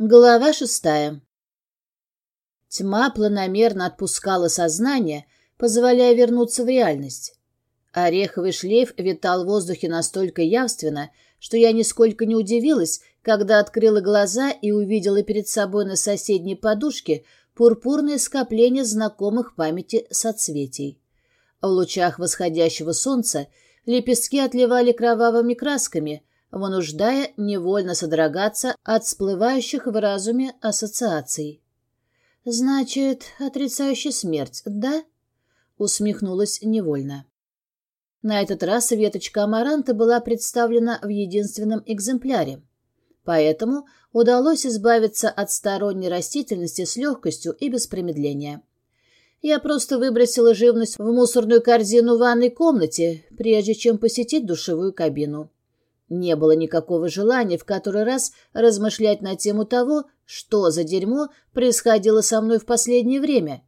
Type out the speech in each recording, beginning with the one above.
Глава шестая. Тьма планомерно отпускала сознание, позволяя вернуться в реальность. Ореховый шлейф витал в воздухе настолько явственно, что я нисколько не удивилась, когда открыла глаза и увидела перед собой на соседней подушке пурпурное скопление знакомых памяти соцветий. В лучах восходящего солнца лепестки отливали кровавыми красками, вынуждая невольно содрогаться от всплывающих в разуме ассоциаций. «Значит, отрицающий смерть, да?» — усмехнулась невольно. На этот раз веточка амаранта была представлена в единственном экземпляре, поэтому удалось избавиться от сторонней растительности с легкостью и без промедления. Я просто выбросила живность в мусорную корзину в ванной комнате, прежде чем посетить душевую кабину. Не было никакого желания в который раз размышлять на тему того, что за дерьмо происходило со мной в последнее время.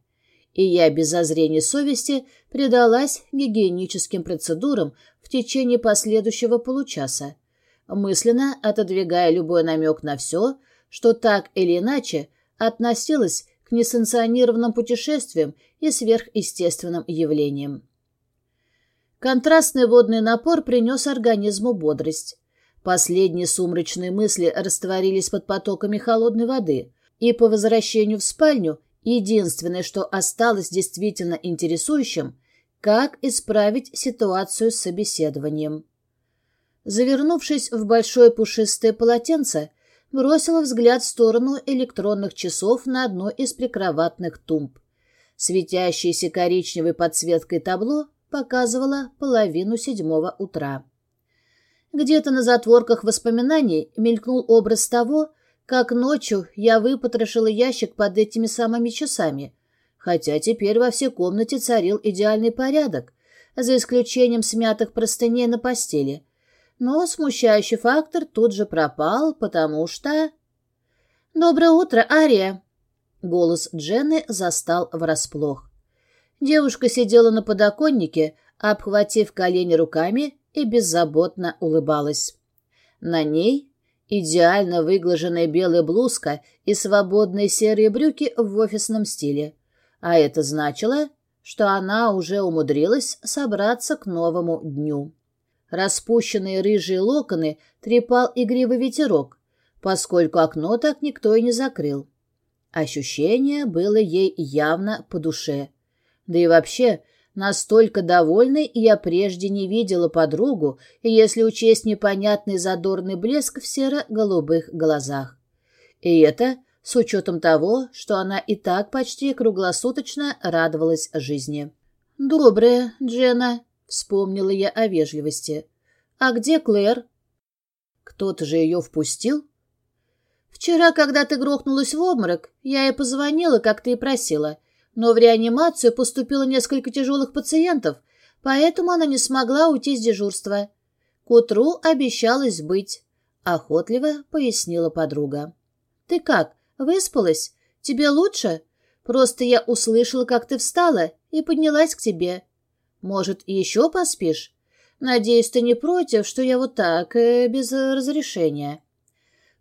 И я без зазрения совести предалась гигиеническим процедурам в течение последующего получаса, мысленно отодвигая любой намек на все, что так или иначе относилось к несанкционированным путешествиям и сверхъестественным явлениям. Контрастный водный напор принес организму бодрость. Последние сумрачные мысли растворились под потоками холодной воды, и по возвращению в спальню единственное, что осталось действительно интересующим, как исправить ситуацию с собеседованием. Завернувшись в большое пушистое полотенце, бросила взгляд в сторону электронных часов на одной из прикроватных тумб. Светящееся коричневой подсветкой табло показывала половину седьмого утра. Где-то на затворках воспоминаний мелькнул образ того, как ночью я выпотрошила ящик под этими самыми часами, хотя теперь во всей комнате царил идеальный порядок, за исключением смятых простыней на постели. Но смущающий фактор тут же пропал, потому что... «Доброе утро, Ария!» Голос Дженны застал врасплох. Девушка сидела на подоконнике, обхватив колени руками и беззаботно улыбалась. На ней идеально выглаженная белая блузка и свободные серые брюки в офисном стиле. А это значило, что она уже умудрилась собраться к новому дню. Распущенные рыжие локоны трепал игривый ветерок, поскольку окно так никто и не закрыл. Ощущение было ей явно по душе — да и вообще, настолько довольной я прежде не видела подругу, если учесть непонятный задорный блеск в серо-голубых глазах. И это с учетом того, что она и так почти круглосуточно радовалась жизни. «Доброе, Джена», — вспомнила я о вежливости. «А где Клэр?» «Кто-то же ее впустил?» «Вчера, когда ты грохнулась в обморок, я ей позвонила, как ты и просила но в реанимацию поступило несколько тяжелых пациентов, поэтому она не смогла уйти с дежурства. К утру обещалась быть, — охотливо пояснила подруга. — Ты как, выспалась? Тебе лучше? Просто я услышала, как ты встала, и поднялась к тебе. Может, еще поспишь? Надеюсь, ты не против, что я вот так, э, без разрешения?»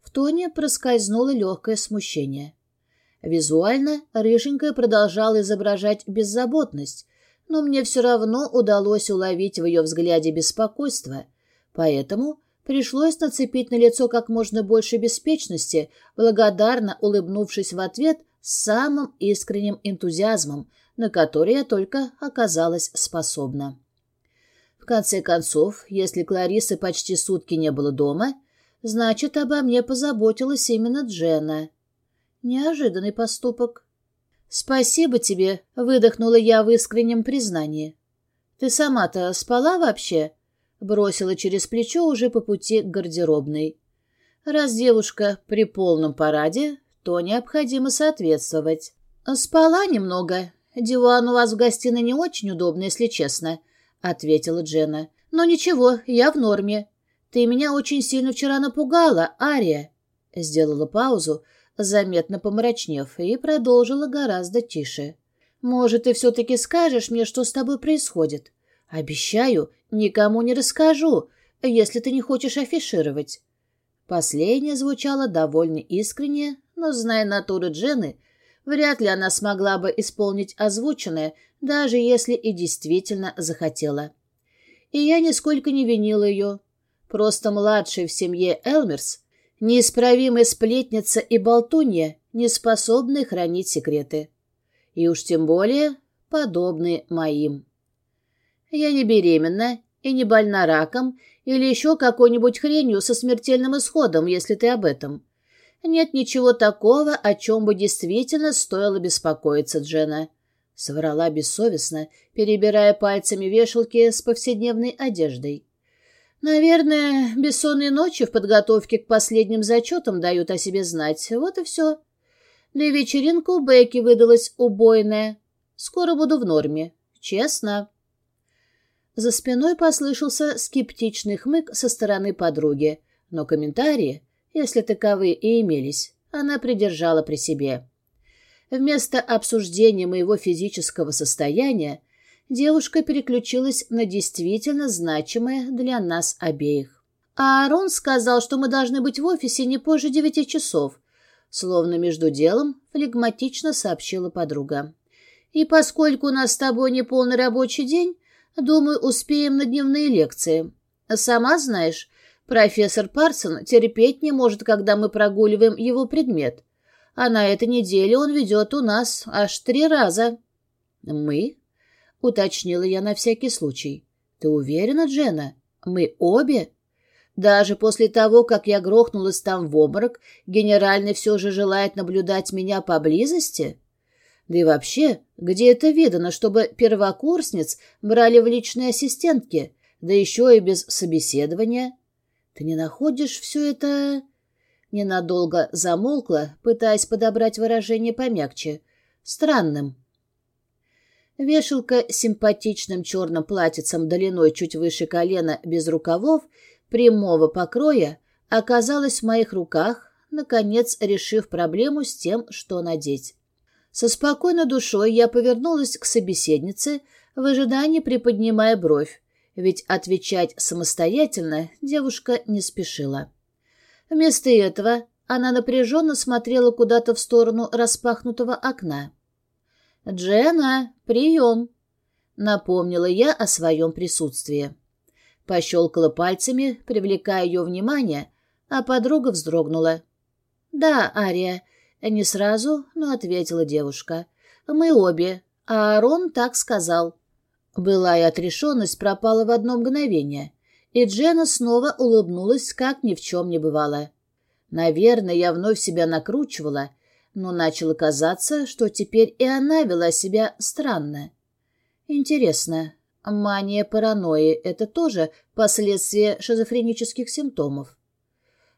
В тоне проскользнуло легкое смущение. Визуально рыженькая продолжала изображать беззаботность, но мне все равно удалось уловить в ее взгляде беспокойство, поэтому пришлось нацепить на лицо как можно больше беспечности, благодарно улыбнувшись в ответ самым искренним энтузиазмом, на который я только оказалась способна. В конце концов, если Кларисы почти сутки не было дома, значит, обо мне позаботилась именно Дженна. Неожиданный поступок. «Спасибо тебе», — выдохнула я в искреннем признании. «Ты сама-то спала вообще?» — бросила через плечо уже по пути к гардеробной. «Раз девушка при полном параде, то необходимо соответствовать». «Спала немного. Диван у вас в гостиной не очень удобный, если честно», — ответила Дженна. «Но ничего, я в норме. Ты меня очень сильно вчера напугала, Ария». Сделала паузу, заметно помрачнев, и продолжила гораздо тише. «Может, ты все-таки скажешь мне, что с тобой происходит? Обещаю, никому не расскажу, если ты не хочешь афишировать». Последнее звучало довольно искренне, но, зная натуру Джены, вряд ли она смогла бы исполнить озвученное, даже если и действительно захотела. И я нисколько не винила ее. Просто младшая в семье Элмерс, неисправимая сплетница и болтунья, не способные хранить секреты. И уж тем более подобные моим. Я не беременна и не больна раком или еще какой-нибудь хренью со смертельным исходом, если ты об этом. Нет ничего такого, о чем бы действительно стоило беспокоиться, Джена. Соврала бессовестно, перебирая пальцами вешалки с повседневной одеждой. Наверное, бессонные ночи в подготовке к последним зачетам дают о себе знать. Вот и все. Да и вечеринка у Бекки выдалась убойная. Скоро буду в норме. Честно. За спиной послышался скептичный хмык со стороны подруги, но комментарии, если таковые и имелись, она придержала при себе. Вместо обсуждения моего физического состояния девушка переключилась на действительно значимое для нас обеих. А Аарон сказал, что мы должны быть в офисе не позже девяти часов, словно между делом флегматично сообщила подруга. И поскольку у нас с тобой не полный рабочий день, Думаю, успеем на дневные лекции. Сама знаешь, профессор Парсон терпеть не может, когда мы прогуливаем его предмет. А на этой неделе он ведет у нас аж три раза. Мы? Уточнила я на всякий случай. Ты уверена, Джена? Мы обе? Даже после того, как я грохнулась там в обморок, генеральный все же желает наблюдать меня поблизости? Да и вообще, где это видано, чтобы первокурсниц брали в личные ассистентки, да еще и без собеседования? Ты не находишь все это...» Ненадолго замолкла, пытаясь подобрать выражение помягче. «Странным». Вешалка с симпатичным черным платьицем длиной чуть выше колена без рукавов, прямого покроя, оказалась в моих руках, наконец решив проблему с тем, что надеть. Со спокойной душой я повернулась к собеседнице, в ожидании приподнимая бровь, ведь отвечать самостоятельно девушка не спешила. Вместо этого она напряженно смотрела куда-то в сторону распахнутого окна. «Джена, прием!» — напомнила я о своем присутствии. Пощелкала пальцами, привлекая ее внимание, а подруга вздрогнула. «Да, Ария, не сразу, но ответила девушка. Мы обе, а Арон так сказал. Былая отрешенность пропала в одно мгновение, и Джена снова улыбнулась, как ни в чем не бывало. Наверное, я вновь себя накручивала, но начало казаться, что теперь и она вела себя странно. Интересно, мания паранойи — это тоже последствия шизофренических симптомов?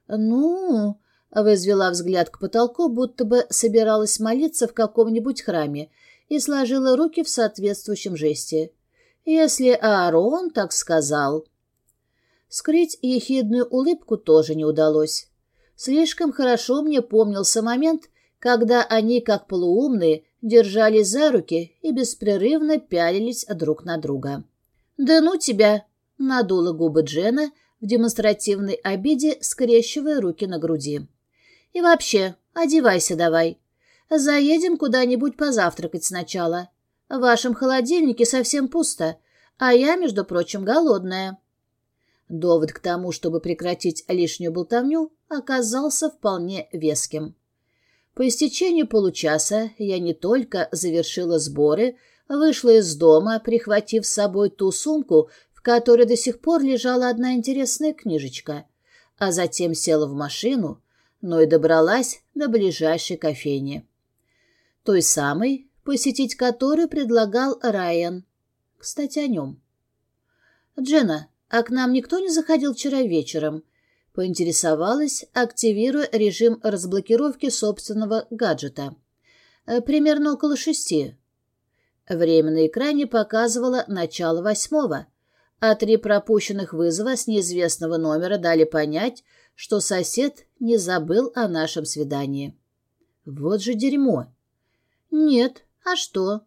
«Ну...» Возвела взгляд к потолку, будто бы собиралась молиться в каком-нибудь храме, и сложила руки в соответствующем жесте. «Если Аарон так сказал...» Скрыть ехидную улыбку тоже не удалось. Слишком хорошо мне помнился момент, когда они, как полуумные, держались за руки и беспрерывно пялились друг на друга. «Да ну тебя!» — надула губы Джена в демонстративной обиде, скрещивая руки на груди. И вообще, одевайся давай. Заедем куда-нибудь позавтракать сначала. В вашем холодильнике совсем пусто, а я, между прочим, голодная». Довод к тому, чтобы прекратить лишнюю болтовню, оказался вполне веским. По истечению получаса я не только завершила сборы, вышла из дома, прихватив с собой ту сумку, в которой до сих пор лежала одна интересная книжечка, а затем села в машину, но и добралась до ближайшей кофейни. Той самой, посетить которую предлагал Райан. Кстати, о нем. «Джена, а к нам никто не заходил вчера вечером?» Поинтересовалась, активируя режим разблокировки собственного гаджета. «Э, «Примерно около шести». Время на экране показывало начало восьмого, а три пропущенных вызова с неизвестного номера дали понять, что сосед не забыл о нашем свидании. Вот же дерьмо. Нет, а что?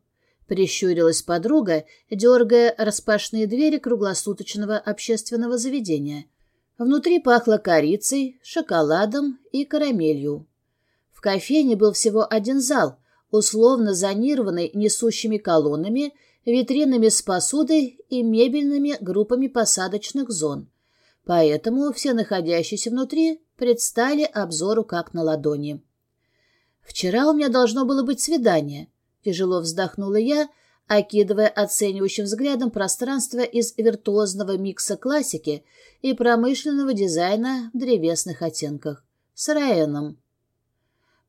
Прищурилась подруга, дергая распашные двери круглосуточного общественного заведения. Внутри пахло корицей, шоколадом и карамелью. В кофейне был всего один зал, условно зонированный несущими колоннами, витринами с посудой и мебельными группами посадочных зон. Поэтому все находящиеся внутри предстали обзору как на ладони. «Вчера у меня должно было быть свидание», — тяжело вздохнула я, окидывая оценивающим взглядом пространство из виртуозного микса классики и промышленного дизайна в древесных оттенках. С Раэном.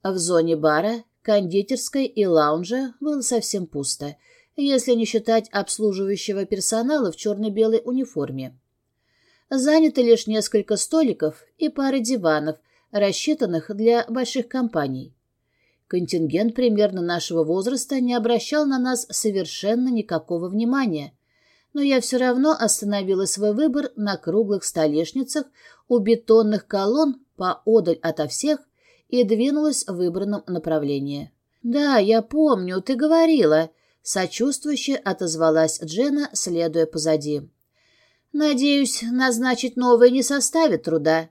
В зоне бара, кондитерской и лаунжа было совсем пусто, если не считать обслуживающего персонала в черно-белой униформе. Заняты лишь несколько столиков и пара диванов, рассчитанных для больших компаний. Контингент примерно нашего возраста не обращал на нас совершенно никакого внимания, но я все равно остановила свой выбор на круглых столешницах у бетонных колонн поодаль ото всех и двинулась в выбранном направлении. «Да, я помню, ты говорила», — сочувствующе отозвалась Джена, следуя позади. «Надеюсь, назначить новое не составит труда.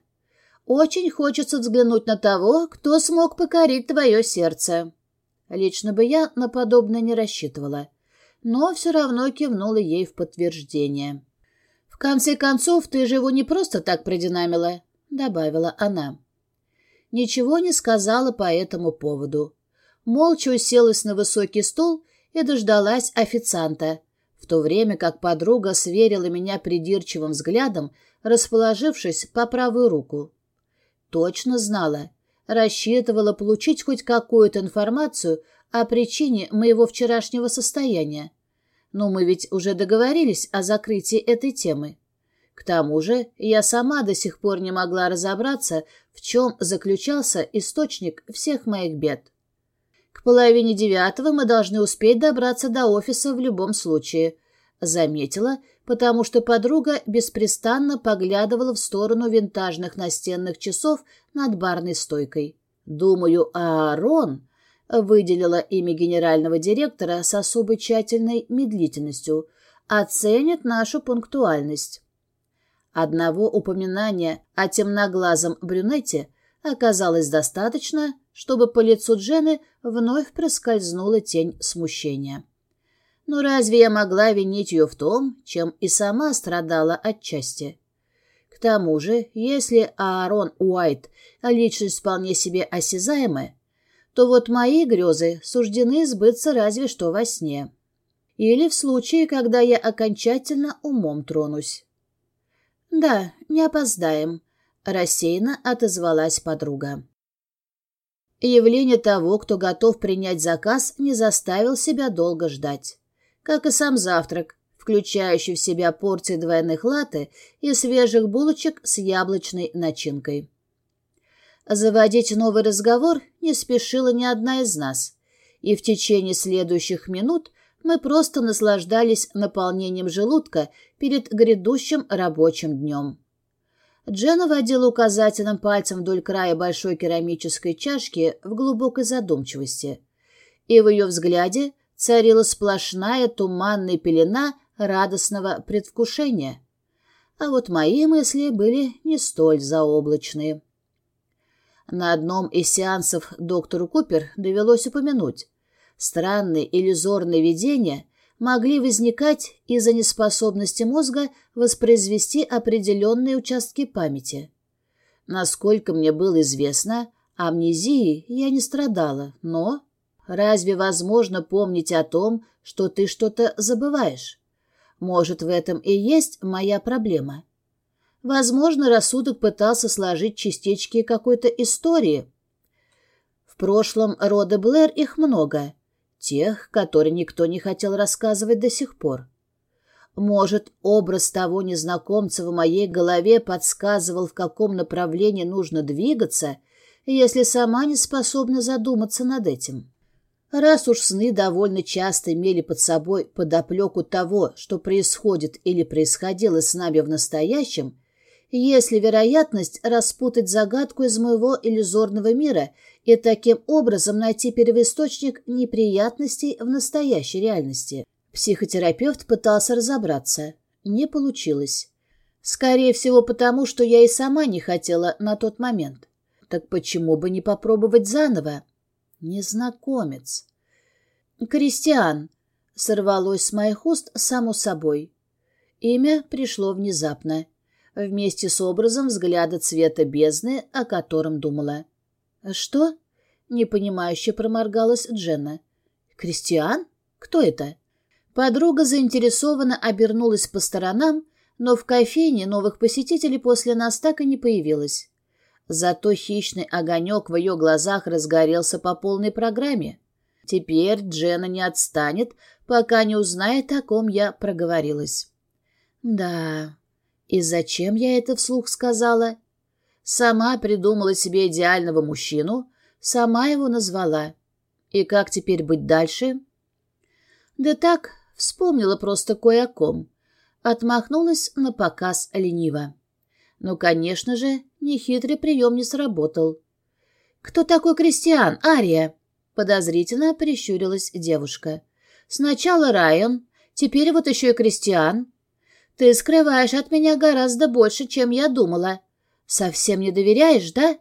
Очень хочется взглянуть на того, кто смог покорить твое сердце». Лично бы я на подобное не рассчитывала но все равно кивнула ей в подтверждение. «В конце концов, ты же его не просто так продинамила», — добавила она. Ничего не сказала по этому поводу. Молча уселась на высокий стул и дождалась официанта, в то время как подруга сверила меня придирчивым взглядом, расположившись по правую руку. Точно знала, рассчитывала получить хоть какую-то информацию о причине моего вчерашнего состояния, но мы ведь уже договорились о закрытии этой темы. К тому же я сама до сих пор не могла разобраться, в чем заключался источник всех моих бед. К половине девятого мы должны успеть добраться до офиса в любом случае, заметила, потому что подруга беспрестанно поглядывала в сторону винтажных настенных часов над барной стойкой. Думаю, Аарон выделила имя генерального директора с особой тщательной медлительностью, оценит нашу пунктуальность. Одного упоминания о темноглазом брюнете оказалось достаточно, чтобы по лицу Джены вновь проскользнула тень смущения. Но разве я могла винить ее в том, чем и сама страдала отчасти? К тому же, если Аарон Уайт — личность вполне себе осязаемая, то вот мои грезы суждены сбыться разве что во сне. Или в случае, когда я окончательно умом тронусь. «Да, не опоздаем», — рассеянно отозвалась подруга. Явление того, кто готов принять заказ, не заставил себя долго ждать. Как и сам завтрак, включающий в себя порции двойных латы и свежих булочек с яблочной начинкой. Заводить новый разговор не спешила ни одна из нас, и в течение следующих минут мы просто наслаждались наполнением желудка перед грядущим рабочим днем. Джена водила указательным пальцем вдоль края большой керамической чашки в глубокой задумчивости, и в ее взгляде царила сплошная туманная пелена радостного предвкушения. А вот мои мысли были не столь заоблачные. На одном из сеансов доктору Купер довелось упомянуть. Странные иллюзорные видения могли возникать из-за неспособности мозга воспроизвести определенные участки памяти. Насколько мне было известно, амнезией я не страдала, но... Разве возможно помнить о том, что ты что-то забываешь? Может, в этом и есть моя проблема? Возможно, рассудок пытался сложить частички какой-то истории. В прошлом рода Блэр их много, тех, которые никто не хотел рассказывать до сих пор. Может, образ того незнакомца в моей голове подсказывал, в каком направлении нужно двигаться, если сама не способна задуматься над этим. Раз уж сны довольно часто имели под собой подоплеку того, что происходит или происходило с нами в настоящем, есть ли вероятность распутать загадку из моего иллюзорного мира и таким образом найти первоисточник неприятностей в настоящей реальности? Психотерапевт пытался разобраться. Не получилось. Скорее всего, потому что я и сама не хотела на тот момент. Так почему бы не попробовать заново? Незнакомец. Кристиан. Сорвалось с моих уст само собой. Имя пришло внезапно, вместе с образом взгляда цвета бездны, о котором думала. «Что?» — непонимающе проморгалась Дженна. «Кристиан? Кто это?» Подруга заинтересованно обернулась по сторонам, но в кофейне новых посетителей после нас так и не появилось. Зато хищный огонек в ее глазах разгорелся по полной программе. Теперь Джена не отстанет, пока не узнает, о ком я проговорилась. Да, и зачем я это вслух сказала? Сама придумала себе идеального мужчину, сама его назвала. И как теперь быть дальше? Да так, вспомнила просто кое о ком. Отмахнулась на показ лениво. Ну, конечно же, нехитрый прием не сработал. «Кто такой Кристиан, Ария?» Подозрительно прищурилась девушка. «Сначала Райан, теперь вот еще и Кристиан. Ты скрываешь от меня гораздо больше, чем я думала. Совсем не доверяешь, да?»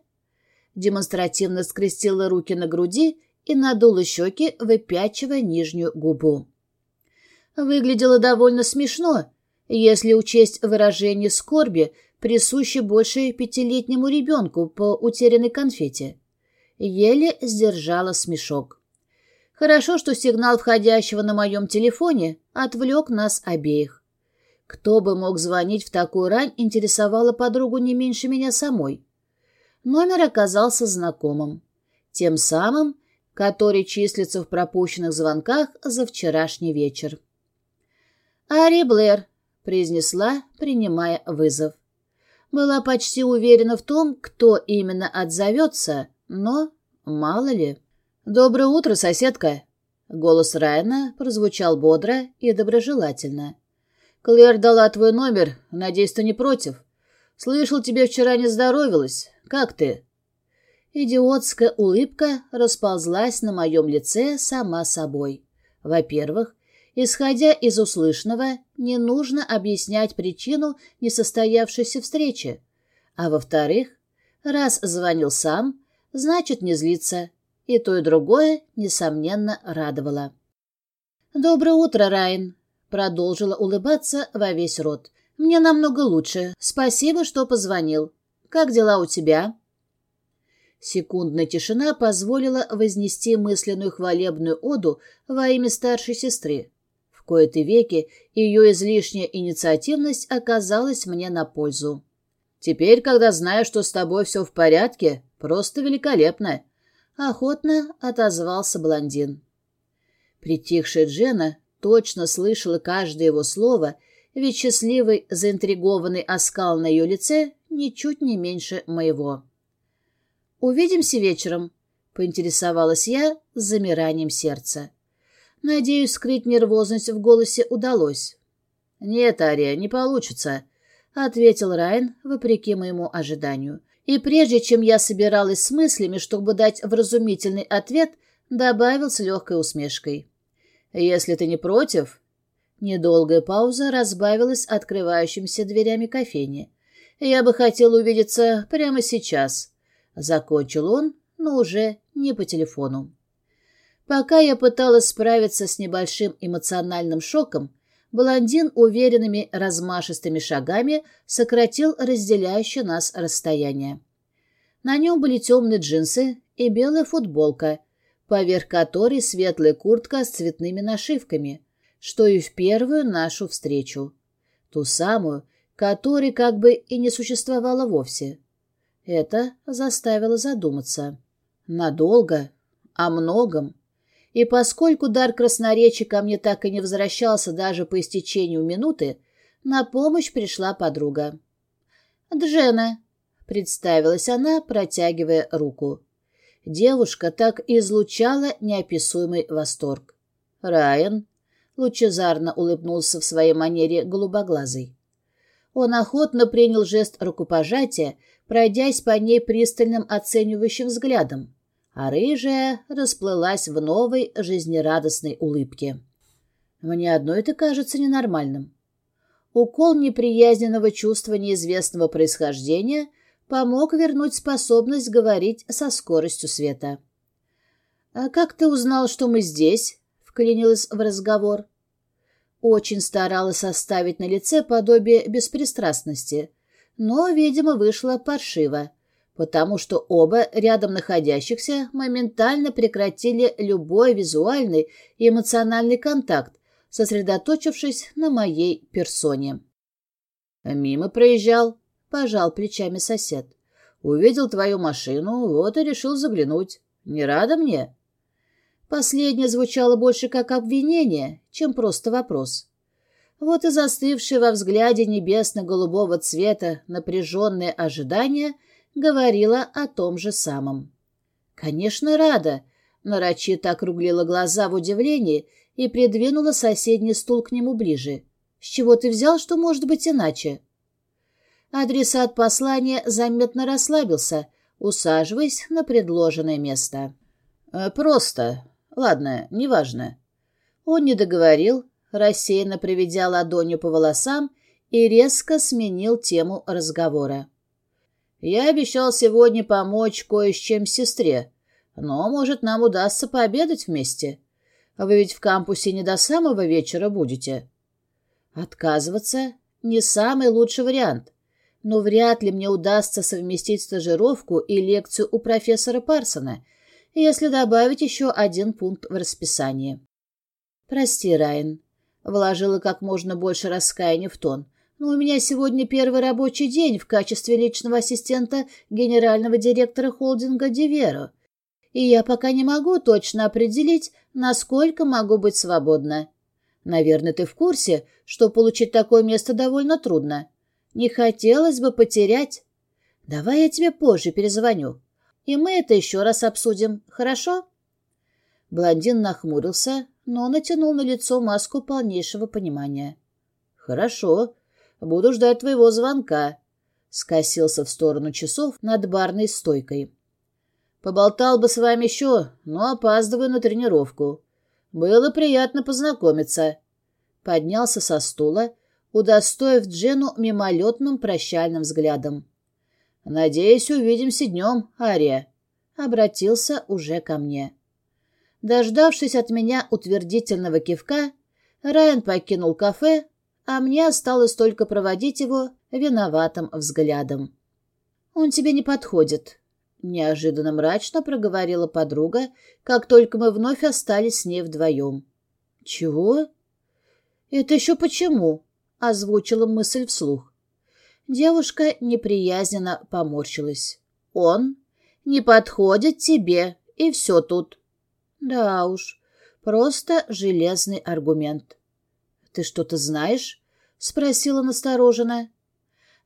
Демонстративно скрестила руки на груди и надула щеки, выпячивая нижнюю губу. Выглядело довольно смешно, если учесть выражение скорби, присуще больше пятилетнему ребенку по утерянной конфете. Еле сдержала смешок. Хорошо, что сигнал входящего на моем телефоне отвлек нас обеих. Кто бы мог звонить в такую рань, интересовала подругу не меньше меня самой. Номер оказался знакомым. Тем самым, который числится в пропущенных звонках за вчерашний вечер. «Ари Блэр», — произнесла, принимая вызов. Была почти уверена в том, кто именно отзовется, но мало ли. «Доброе утро, соседка!» Голос Райана прозвучал бодро и доброжелательно. «Клэр дала твой номер. Надеюсь, ты не против. Слышал, тебе вчера не здоровилась. Как ты?» Идиотская улыбка расползлась на моем лице сама собой. Во-первых, Исходя из услышанного, не нужно объяснять причину несостоявшейся встречи. А во-вторых, раз звонил сам, значит не злиться. И то, и другое, несомненно, радовало. «Доброе утро, Райан», — продолжила улыбаться во весь рот. «Мне намного лучше. Спасибо, что позвонил. Как дела у тебя?» Секундная тишина позволила вознести мысленную хвалебную оду во имя старшей сестры кои-то веки ее излишняя инициативность оказалась мне на пользу. «Теперь, когда знаю, что с тобой все в порядке, просто великолепно!» — охотно отозвался блондин. Притихшая Джена точно слышала каждое его слово, ведь счастливый, заинтригованный оскал на ее лице ничуть не меньше моего. «Увидимся вечером», — поинтересовалась я с замиранием сердца. Надеюсь, скрыть нервозность в голосе удалось. «Нет, Ария, не получится», — ответил Райан, вопреки моему ожиданию. И прежде чем я собиралась с мыслями, чтобы дать вразумительный ответ, добавил с легкой усмешкой. «Если ты не против...» Недолгая пауза разбавилась открывающимися дверями кофейни. «Я бы хотел увидеться прямо сейчас», — закончил он, но уже не по телефону. Пока я пыталась справиться с небольшим эмоциональным шоком, блондин уверенными размашистыми шагами сократил разделяющее нас расстояние. На нем были темные джинсы и белая футболка, поверх которой светлая куртка с цветными нашивками, что и в первую нашу встречу. Ту самую, которой как бы и не существовало вовсе. Это заставило задуматься. Надолго, о многом, и поскольку дар красноречия ко мне так и не возвращался даже по истечению минуты, на помощь пришла подруга. «Джена», — представилась она, протягивая руку. Девушка так излучала неописуемый восторг. «Райан», — лучезарно улыбнулся в своей манере голубоглазый. Он охотно принял жест рукопожатия, пройдясь по ней пристальным оценивающим взглядом а рыжая расплылась в новой жизнерадостной улыбке. Мне одно это кажется ненормальным. Укол неприязненного чувства неизвестного происхождения помог вернуть способность говорить со скоростью света. «А как ты узнал, что мы здесь?» — вклинилась в разговор. Очень старалась оставить на лице подобие беспристрастности, но, видимо, вышло паршиво, потому что оба рядом находящихся моментально прекратили любой визуальный и эмоциональный контакт, сосредоточившись на моей персоне. «Мимо проезжал», — пожал плечами сосед. «Увидел твою машину, вот и решил заглянуть. Не рада мне?» Последнее звучало больше как обвинение, чем просто вопрос. Вот и застывшее во взгляде небесно-голубого цвета напряженное ожидание говорило о том же самом. «Конечно, рада!» — нарочито округлила глаза в удивлении и придвинула соседний стул к нему ближе. «С чего ты взял, что может быть иначе?» Адресат послания заметно расслабился, усаживаясь на предложенное место. «Э, «Просто. Ладно, неважно». Он не договорил, рассеянно проведя ладонью по волосам и резко сменил тему разговора. «Я обещал сегодня помочь кое с чем сестре, но, может, нам удастся пообедать вместе. Вы ведь в кампусе не до самого вечера будете». Отказываться — не самый лучший вариант, но вряд ли мне удастся совместить стажировку и лекцию у профессора Парсона, если добавить еще один пункт в расписании. «Прости, Райан», — вложила как можно больше раскаяния в тон, «но у меня сегодня первый рабочий день в качестве личного ассистента генерального директора холдинга «Диверо», и я пока не могу точно определить, насколько могу быть свободна. Наверное, ты в курсе, что получить такое место довольно трудно. Не хотелось бы потерять. Давай я тебе позже перезвоню, и мы это еще раз обсудим, хорошо?» Блондин нахмурился, но натянул на лицо маску полнейшего понимания. «Хорошо, буду ждать твоего звонка», — скосился в сторону часов над барной стойкой. Поболтал бы с вами еще, но опаздываю на тренировку. Было приятно познакомиться. Поднялся со стула, удостоив Джену мимолетным прощальным взглядом. «Надеюсь, увидимся днем, Ария», — обратился уже ко мне. Дождавшись от меня утвердительного кивка, Райан покинул кафе, а мне осталось только проводить его виноватым взглядом. «Он тебе не подходит», Неожиданно мрачно проговорила подруга, как только мы вновь остались с ней вдвоем. «Чего?» «Это еще почему?» — озвучила мысль вслух. Девушка неприязненно поморщилась. «Он не подходит тебе, и все тут». «Да уж, просто железный аргумент». «Ты что-то знаешь?» — спросила настороженно.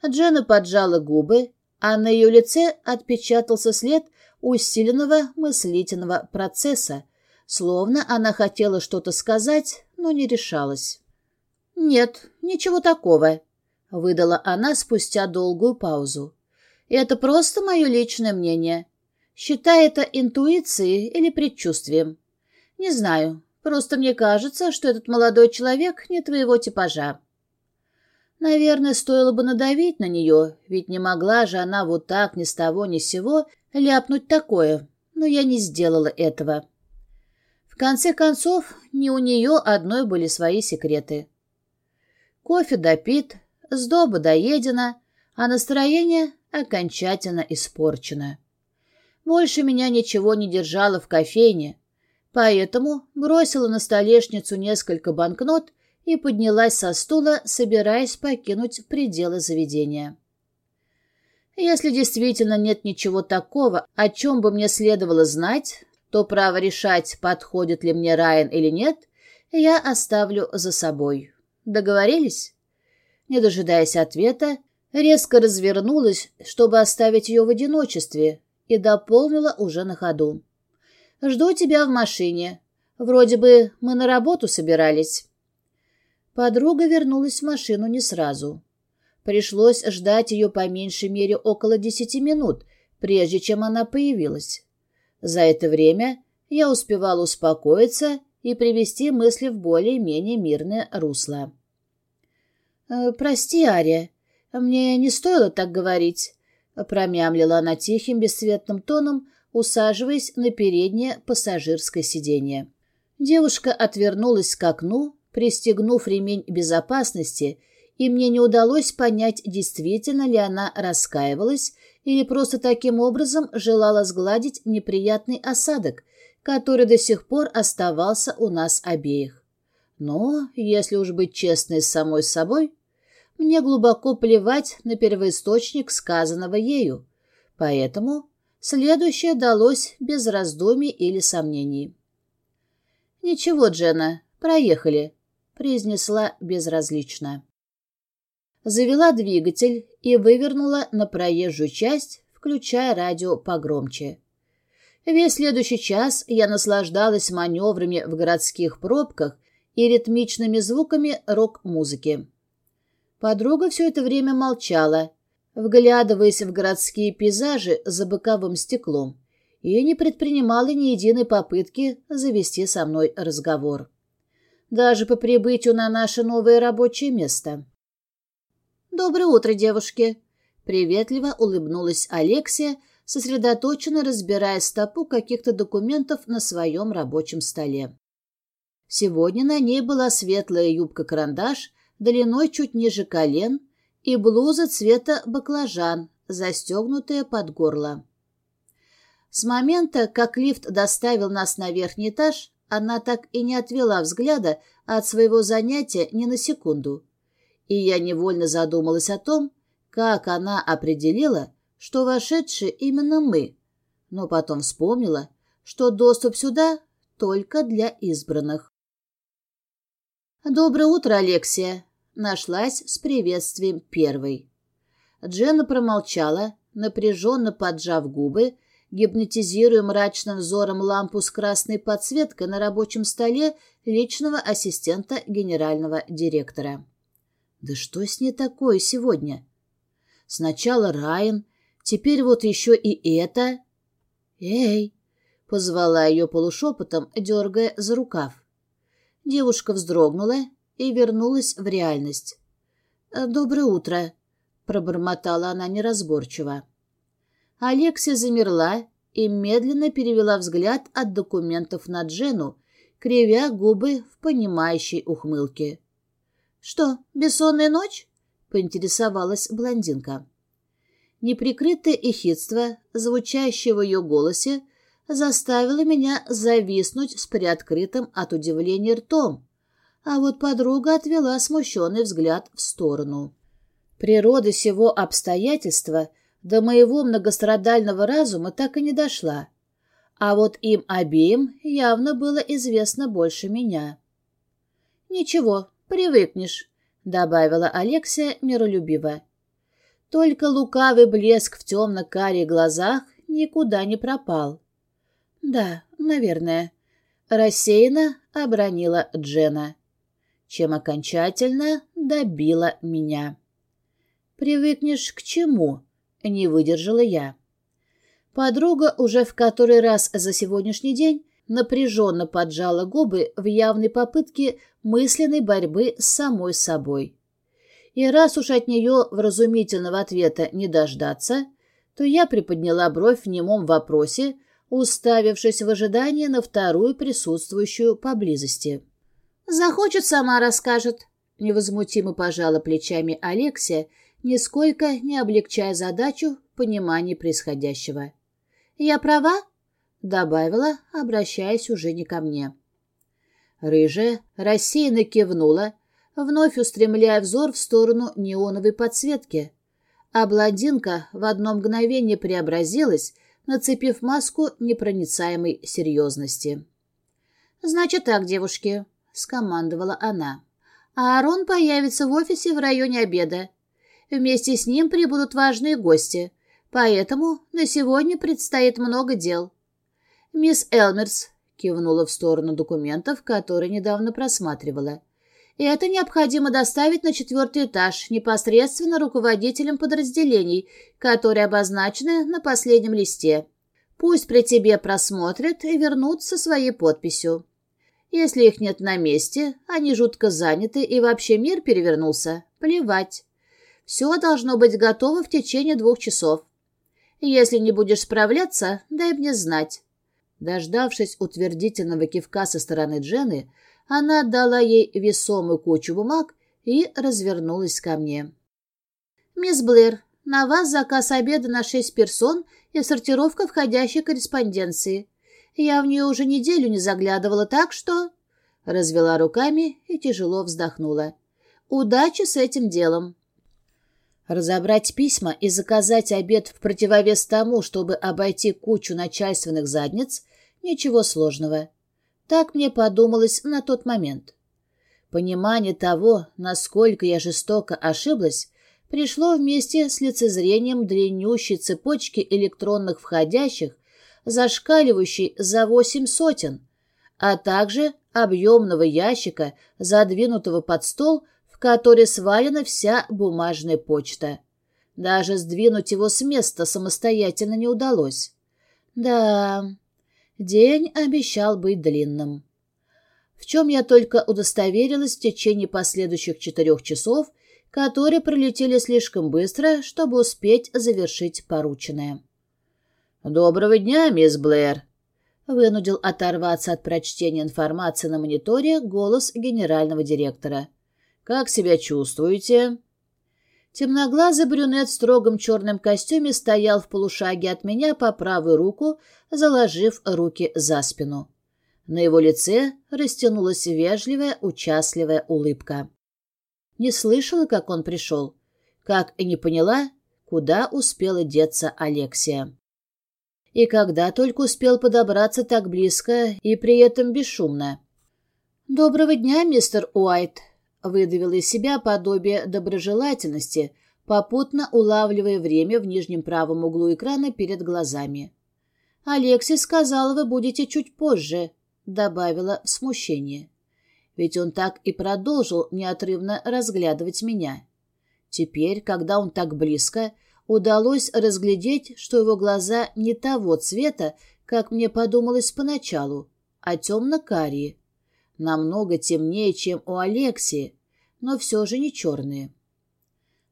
Джена поджала губы, а на ее лице отпечатался след усиленного мыслительного процесса, словно она хотела что-то сказать, но не решалась. «Нет, ничего такого», — выдала она спустя долгую паузу. «Это просто мое личное мнение. Считай это интуицией или предчувствием. Не знаю, просто мне кажется, что этот молодой человек не твоего типажа». Наверное, стоило бы надавить на нее, ведь не могла же она вот так ни с того ни с сего ляпнуть такое, но я не сделала этого. В конце концов, не у нее одной были свои секреты. Кофе допит, сдоба доедена, а настроение окончательно испорчено. Больше меня ничего не держало в кофейне, поэтому бросила на столешницу несколько банкнот и поднялась со стула, собираясь покинуть пределы заведения. Если действительно нет ничего такого, о чем бы мне следовало знать, то право решать, подходит ли мне Райан или нет, я оставлю за собой. Договорились? Не дожидаясь ответа, резко развернулась, чтобы оставить ее в одиночестве, и дополнила уже на ходу. «Жду тебя в машине. Вроде бы мы на работу собирались». Подруга вернулась в машину не сразу. Пришлось ждать ее по меньшей мере около десяти минут, прежде чем она появилась. За это время я успевал успокоиться и привести мысли в более-менее мирное русло. Э, «Прости, Ария, мне не стоило так говорить», — промямлила она тихим, бесцветным тоном, усаживаясь на переднее пассажирское сиденье. Девушка отвернулась к окну, пристегнув ремень безопасности, и мне не удалось понять, действительно ли она раскаивалась или просто таким образом желала сгладить неприятный осадок, который до сих пор оставался у нас обеих. Но, если уж быть честной с самой собой, мне глубоко плевать на первоисточник сказанного ею, поэтому следующее далось без раздумий или сомнений. «Ничего, Джена, проехали», — произнесла безразлично. Завела двигатель и вывернула на проезжую часть, включая радио погромче. Весь следующий час я наслаждалась маневрами в городских пробках и ритмичными звуками рок-музыки. Подруга все это время молчала, вглядываясь в городские пейзажи за боковым стеклом, и не предпринимала ни единой попытки завести со мной разговор. Даже по прибытию на наше новое рабочее место. «Доброе утро, девушки!» Приветливо улыбнулась Алексия, сосредоточенно разбирая стопу каких-то документов на своем рабочем столе. Сегодня на ней была светлая юбка-карандаш длиной чуть ниже колен и блуза цвета баклажан, застегнутая под горло. С момента, как лифт доставил нас на верхний этаж, она так и не отвела взгляда от своего занятия ни на секунду. И я невольно задумалась о том, как она определила, что вошедшие именно мы, но потом вспомнила, что доступ сюда только для избранных. «Доброе утро, Алексия!» Нашлась с приветствием первой. Дженна промолчала, напряженно поджав губы, гипнотизируя мрачным взором лампу с красной подсветкой на рабочем столе личного ассистента генерального директора. Да что с ней такое сегодня? Сначала Райан, теперь вот еще и это. «Эй!» — позвала ее полушепотом, дергая за рукав. Девушка вздрогнула и вернулась в реальность. «Э, «Доброе утро», — пробормотала она неразборчиво. Алексия замерла и медленно перевела взгляд от документов на Джену, кривя губы в понимающей ухмылке. «Что, бессонная ночь?» — поинтересовалась блондинка. Неприкрытое эхидство, звучащее в ее голосе, заставило меня зависнуть с приоткрытым от удивления ртом а вот подруга отвела смущенный взгляд в сторону. Природа сего обстоятельства до моего многострадального разума так и не дошла, а вот им обеим явно было известно больше меня. «Ничего, привыкнешь», — добавила Алексия миролюбиво. Только лукавый блеск в темно-карих глазах никуда не пропал. «Да, наверное», — рассеянно обронила Джена чем окончательно добила меня. «Привыкнешь к чему?» — не выдержала я. Подруга уже в который раз за сегодняшний день напряженно поджала губы в явной попытке мысленной борьбы с самой собой. И раз уж от нее вразумительного ответа не дождаться, то я приподняла бровь в немом вопросе, уставившись в ожидании на вторую присутствующую поблизости. Захочет, сама расскажет. Невозмутимо пожала плечами Алексия, нисколько не облегчая задачу понимания происходящего. «Я права?» — добавила, обращаясь уже не ко мне. Рыжая рассеянно кивнула, вновь устремляя взор в сторону неоновой подсветки, а блондинка в одно мгновение преобразилась, нацепив маску непроницаемой серьезности. «Значит так, девушки, — скомандовала она. «А Аарон появится в офисе в районе обеда. Вместе с ним прибудут важные гости, поэтому на сегодня предстоит много дел». «Мисс Элмерс», — кивнула в сторону документов, которые недавно просматривала, это необходимо доставить на четвертый этаж непосредственно руководителям подразделений, которые обозначены на последнем листе. Пусть при тебе просмотрят и вернут со своей подписью. Если их нет на месте, они жутко заняты и вообще мир перевернулся, плевать. Все должно быть готово в течение двух часов. Если не будешь справляться, дай мне знать». Дождавшись утвердительного кивка со стороны Джены, она отдала ей весомую кучу бумаг и развернулась ко мне. «Мисс Блэр, на вас заказ обеда на шесть персон и сортировка входящей корреспонденции. Я в нее уже неделю не заглядывала, так что...» Развела руками и тяжело вздохнула. «Удачи с этим делом!» Разобрать письма и заказать обед в противовес тому, чтобы обойти кучу начальственных задниц, ничего сложного. Так мне подумалось на тот момент. Понимание того, насколько я жестоко ошиблась, пришло вместе с лицезрением длиннющей цепочки электронных входящих, зашкаливающей за восемь сотен, а также объемного ящика, задвинутого под стол, в который свалена вся бумажная почта. Даже сдвинуть его с места самостоятельно не удалось. Да, день обещал быть длинным. В чем я только удостоверилась в течение последующих четырех часов, которые пролетели слишком быстро, чтобы успеть завершить порученное. «Доброго дня, мисс Блэр!» вынудил оторваться от прочтения информации на мониторе голос генерального директора. «Как себя чувствуете?» Темноглазый брюнет в строгом черном костюме стоял в полушаге от меня по правую руку, заложив руки за спину. На его лице растянулась вежливая, участливая улыбка. Не слышала, как он пришел, как и не поняла, куда успела деться Алексия. И когда только успел подобраться так близко и при этом бесшумно. «Доброго дня, мистер Уайт», — выдавил из себя подобие доброжелательности, попутно улавливая время в нижнем правом углу экрана перед глазами. «Алексис сказал, вы будете чуть позже», — добавила в смущение. Ведь он так и продолжил неотрывно разглядывать меня. Теперь, когда он так близко, удалось разглядеть, что его глаза не того цвета, как мне подумалось поначалу, а темно-карие. Намного темнее, чем у Алексии, но все же не черные.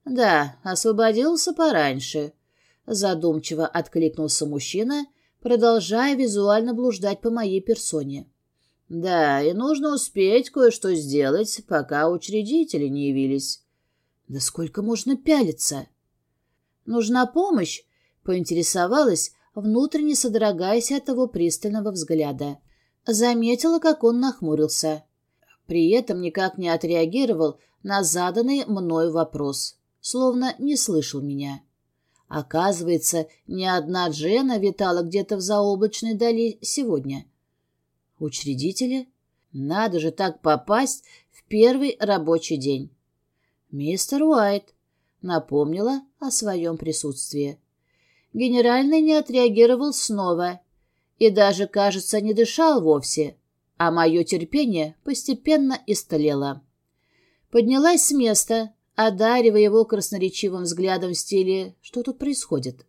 «Да, освободился пораньше», — задумчиво откликнулся мужчина, продолжая визуально блуждать по моей персоне. «Да, и нужно успеть кое-что сделать, пока учредители не явились». «Да сколько можно пялиться?» «Нужна помощь?» — поинтересовалась, внутренне содрогаясь от его пристального взгляда. Заметила, как он нахмурился. При этом никак не отреагировал на заданный мной вопрос, словно не слышал меня. Оказывается, ни одна Джена витала где-то в заоблачной дали сегодня. Учредители? Надо же так попасть в первый рабочий день. Мистер Уайт, напомнила о своем присутствии. Генеральный не отреагировал снова и даже, кажется, не дышал вовсе, а мое терпение постепенно истлело. Поднялась с места, одаривая его красноречивым взглядом в стиле «Что тут происходит?».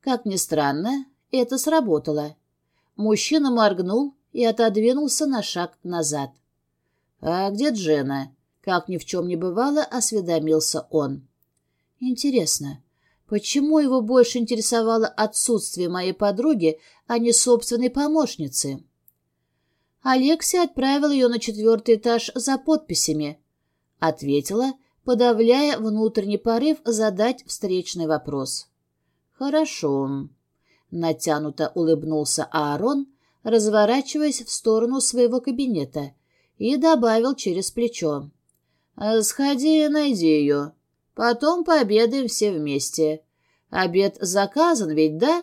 Как ни странно, это сработало. Мужчина моргнул и отодвинулся на шаг назад. «А где Джена?» Как ни в чем не бывало, осведомился он. Интересно, почему его больше интересовало отсутствие моей подруги, а не собственной помощницы? Алексия отправила ее на четвертый этаж за подписями. Ответила, подавляя внутренний порыв задать встречный вопрос. «Хорошо», — натянуто улыбнулся Аарон, разворачиваясь в сторону своего кабинета, и добавил через плечо. «Сходи и найди ее. Потом пообедаем все вместе. Обед заказан ведь, да?»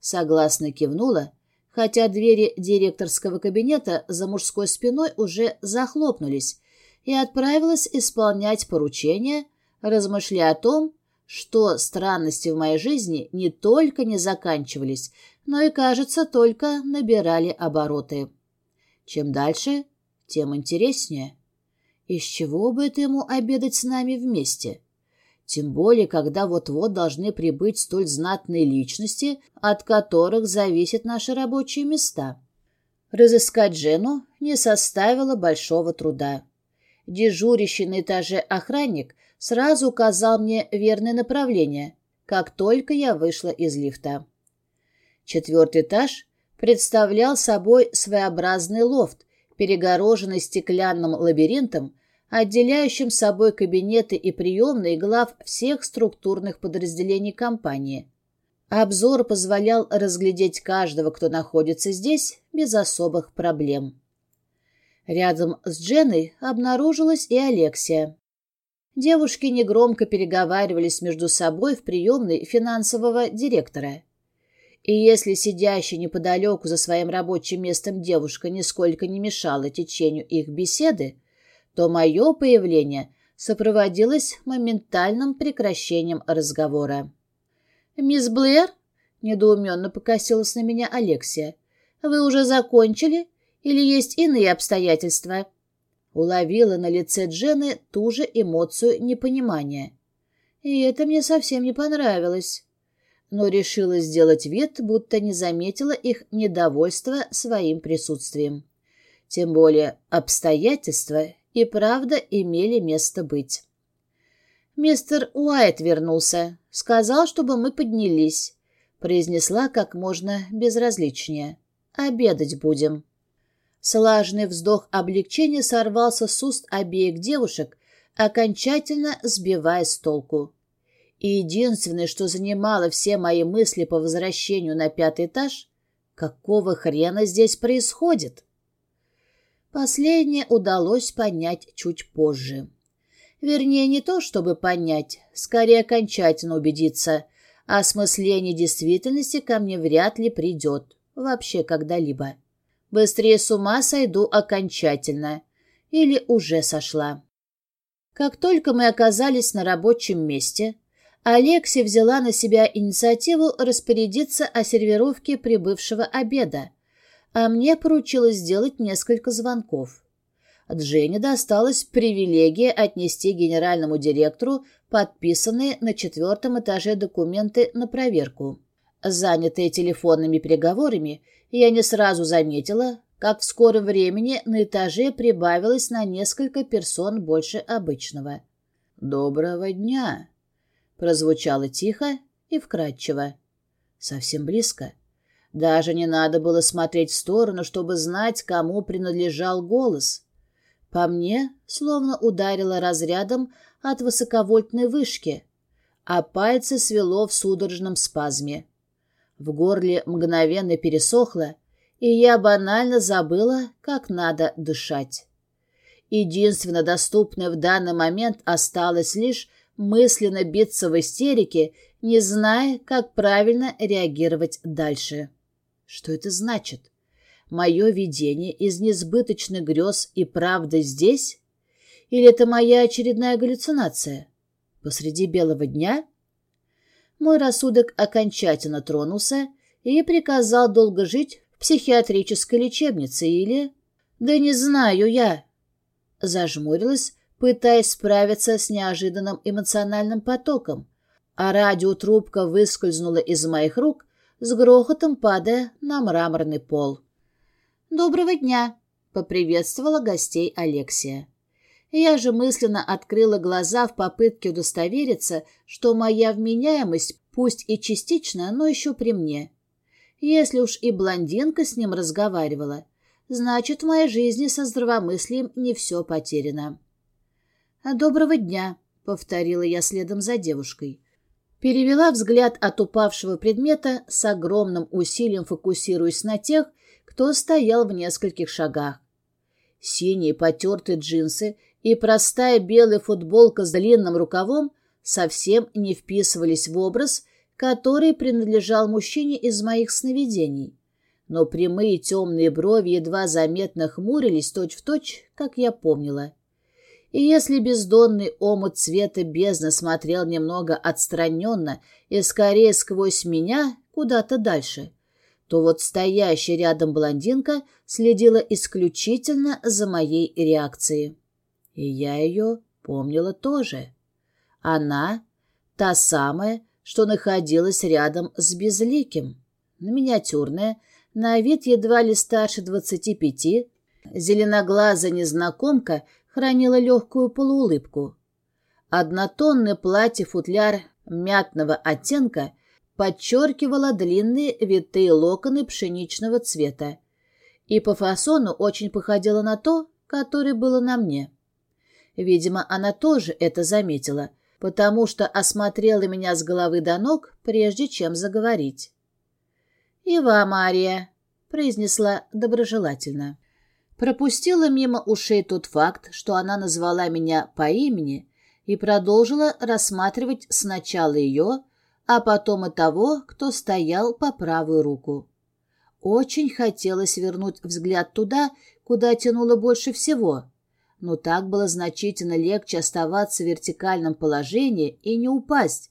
Согласно кивнула, хотя двери директорского кабинета за мужской спиной уже захлопнулись, и отправилась исполнять поручение, размышляя о том, что странности в моей жизни не только не заканчивались, но и, кажется, только набирали обороты. Чем дальше, тем интереснее. Из чего бы это ему обедать с нами вместе? Тем более, когда вот-вот должны прибыть столь знатные личности, от которых зависят наши рабочие места. Разыскать Жену не составило большого труда. Дежурящий на этаже охранник сразу указал мне верное направление, как только я вышла из лифта. Четвертый этаж представлял собой своеобразный лофт, перегороженный стеклянным лабиринтом, отделяющим собой кабинеты и приемные глав всех структурных подразделений компании. Обзор позволял разглядеть каждого, кто находится здесь, без особых проблем. Рядом с Дженой обнаружилась и Алексия. Девушки негромко переговаривались между собой в приемной финансового директора. И если сидящая неподалеку за своим рабочим местом девушка нисколько не мешала течению их беседы, то мое появление сопроводилось моментальным прекращением разговора. «Мисс Блэр?» — недоуменно покосилась на меня Алексия. «Вы уже закончили? Или есть иные обстоятельства?» Уловила на лице Джены ту же эмоцию непонимания. И это мне совсем не понравилось. Но решила сделать вид, будто не заметила их недовольства своим присутствием. Тем более обстоятельства и правда имели место быть. «Мистер Уайт вернулся. Сказал, чтобы мы поднялись», — произнесла как можно безразличнее. «Обедать будем». Слаженный вздох облегчения сорвался с уст обеих девушек, окончательно сбивая с толку. И единственное, что занимало все мои мысли по возвращению на пятый этаж, какого хрена здесь происходит? Последнее удалось понять чуть позже. Вернее, не то чтобы понять, скорее окончательно убедиться, осмысление действительности ко мне вряд ли придет, вообще когда-либо. Быстрее с ума сойду окончательно. Или уже сошла. Как только мы оказались на рабочем месте, Алексия взяла на себя инициативу распорядиться о сервировке прибывшего обеда, а мне поручилось сделать несколько звонков. Дженни досталась привилегия отнести генеральному директору подписанные на четвертом этаже документы на проверку. Занятые телефонными переговорами, я не сразу заметила, как в скором времени на этаже прибавилось на несколько персон больше обычного. «Доброго дня!» Прозвучало тихо и вкрадчиво. Совсем близко. Даже не надо было смотреть в сторону, чтобы знать, кому принадлежал голос. По мне словно ударило разрядом от высоковольтной вышки, а пальцы свело в судорожном спазме. В горле мгновенно пересохло, и я банально забыла, как надо дышать. Единственно доступное в данный момент осталось лишь мысленно биться в истерике, не зная, как правильно реагировать дальше. Что это значит? Мое видение из несбыточных грез и правда здесь? Или это моя очередная галлюцинация? Посреди белого дня? Мой рассудок окончательно тронулся и приказал долго жить в психиатрической лечебнице или... Да не знаю я. Зажмурилась, пытаясь справиться с неожиданным эмоциональным потоком, а радиотрубка выскользнула из моих рук, с грохотом падая на мраморный пол. «Доброго дня!» — поприветствовала гостей Алексия. Я же мысленно открыла глаза в попытке удостовериться, что моя вменяемость, пусть и частично, но еще при мне. Если уж и блондинка с ним разговаривала, значит, в моей жизни со здравомыслием не все потеряно. «Доброго дня», — повторила я следом за девушкой. Перевела взгляд от упавшего предмета с огромным усилием, фокусируясь на тех, кто стоял в нескольких шагах. Синие потертые джинсы и простая белая футболка с длинным рукавом совсем не вписывались в образ, который принадлежал мужчине из моих сновидений. Но прямые темные брови едва заметно хмурились точь-в-точь, точь, как я помнила. И если бездонный омут цвета бездны смотрел немного отстраненно и скорее сквозь меня куда-то дальше, то вот стоящая рядом блондинка следила исключительно за моей реакцией. И я ее помнила тоже. Она — та самая, что находилась рядом с Безликим. Миниатюрная, на вид едва ли старше двадцати пяти, Зеленоглазая незнакомка хранила легкую полуулыбку. Однотонное платье-футляр мятного оттенка подчеркивало длинные витые локоны пшеничного цвета и по фасону очень походило на то, которое было на мне. Видимо, она тоже это заметила, потому что осмотрела меня с головы до ног, прежде чем заговорить. «И вам, Мария», — произнесла доброжелательно. Пропустила мимо ушей тот факт, что она назвала меня по имени, и продолжила рассматривать сначала ее, а потом и того, кто стоял по правую руку. Очень хотелось вернуть взгляд туда, куда тянуло больше всего, но так было значительно легче оставаться в вертикальном положении и не упасть,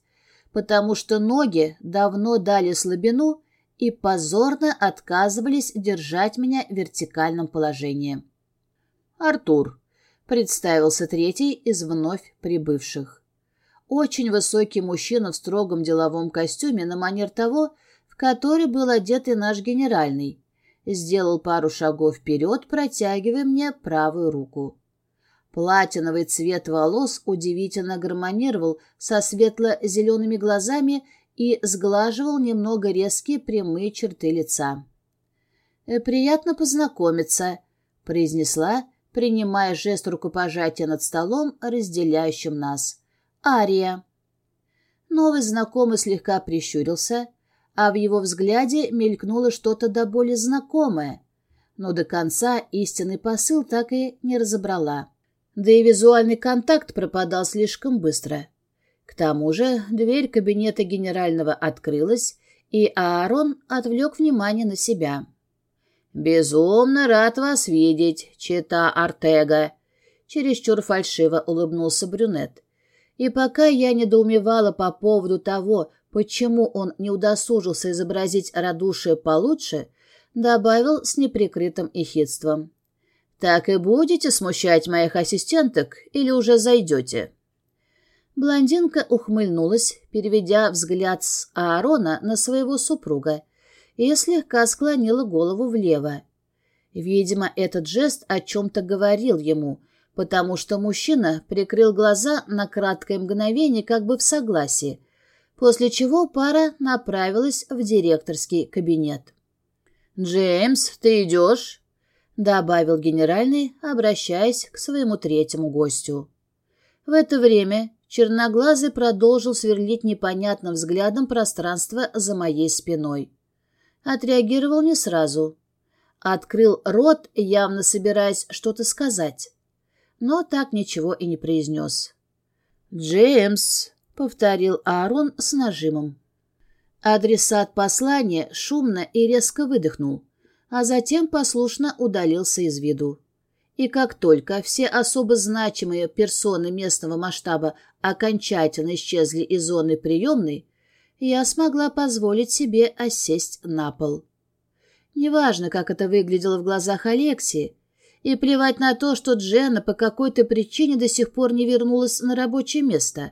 потому что ноги давно дали слабину и позорно отказывались держать меня в вертикальном положении. «Артур», — представился третий из вновь прибывших. Очень высокий мужчина в строгом деловом костюме на манер того, в который был одет и наш генеральный. Сделал пару шагов вперед, протягивая мне правую руку. Платиновый цвет волос удивительно гармонировал со светло-зелеными глазами и сглаживал немного резкие прямые черты лица. «Э, «Приятно познакомиться», — произнесла, принимая жест рукопожатия над столом, разделяющим нас. «Ария». Новый знакомый слегка прищурился, а в его взгляде мелькнуло что-то до боли знакомое, но до конца истинный посыл так и не разобрала. Да и визуальный контакт пропадал слишком быстро. К тому же дверь кабинета генерального открылась, и Аарон отвлек внимание на себя. «Безумно рад вас видеть, чита Артега!» Чересчур фальшиво улыбнулся брюнет. И пока я недоумевала по поводу того, почему он не удосужился изобразить радушие получше, добавил с неприкрытым ехидством. «Так и будете смущать моих ассистенток или уже зайдете?» Блондинка ухмыльнулась, переведя взгляд с Аарона на своего супруга, и слегка склонила голову влево. Видимо, этот жест о чем-то говорил ему, потому что мужчина прикрыл глаза на краткое мгновение как бы в согласии, после чего пара направилась в директорский кабинет. «Джеймс, ты идешь?» — добавил генеральный, обращаясь к своему третьему гостю. В это время Черноглазый продолжил сверлить непонятным взглядом пространство за моей спиной. Отреагировал не сразу. Открыл рот, явно собираясь что-то сказать. Но так ничего и не произнес. «Джеймс», — повторил Аарон с нажимом. Адресат послания шумно и резко выдохнул, а затем послушно удалился из виду. И как только все особо значимые персоны местного масштаба окончательно исчезли из зоны приемной, я смогла позволить себе осесть на пол. Неважно, как это выглядело в глазах Алексии, и плевать на то, что Дженна по какой-то причине до сих пор не вернулась на рабочее место.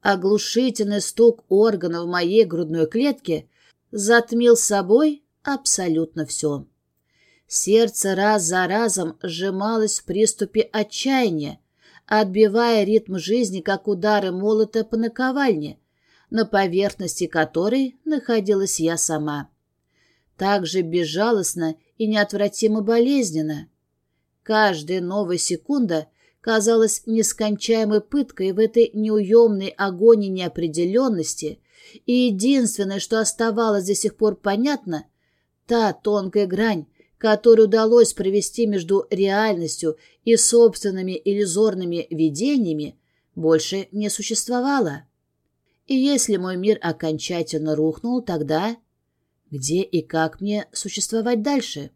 Оглушительный стук органов в моей грудной клетке затмил собой абсолютно все. Сердце раз за разом сжималось в приступе отчаяния, отбивая ритм жизни, как удары молота по наковальне, на поверхности которой находилась я сама. Так же безжалостно и неотвратимо болезненно. Каждая новая секунда казалась нескончаемой пыткой в этой неуемной агонии неопределенности, и единственное, что оставалось до сих пор понятно, та тонкая грань, которую удалось провести между реальностью и собственными иллюзорными видениями, больше не существовало. И если мой мир окончательно рухнул, тогда где и как мне существовать дальше?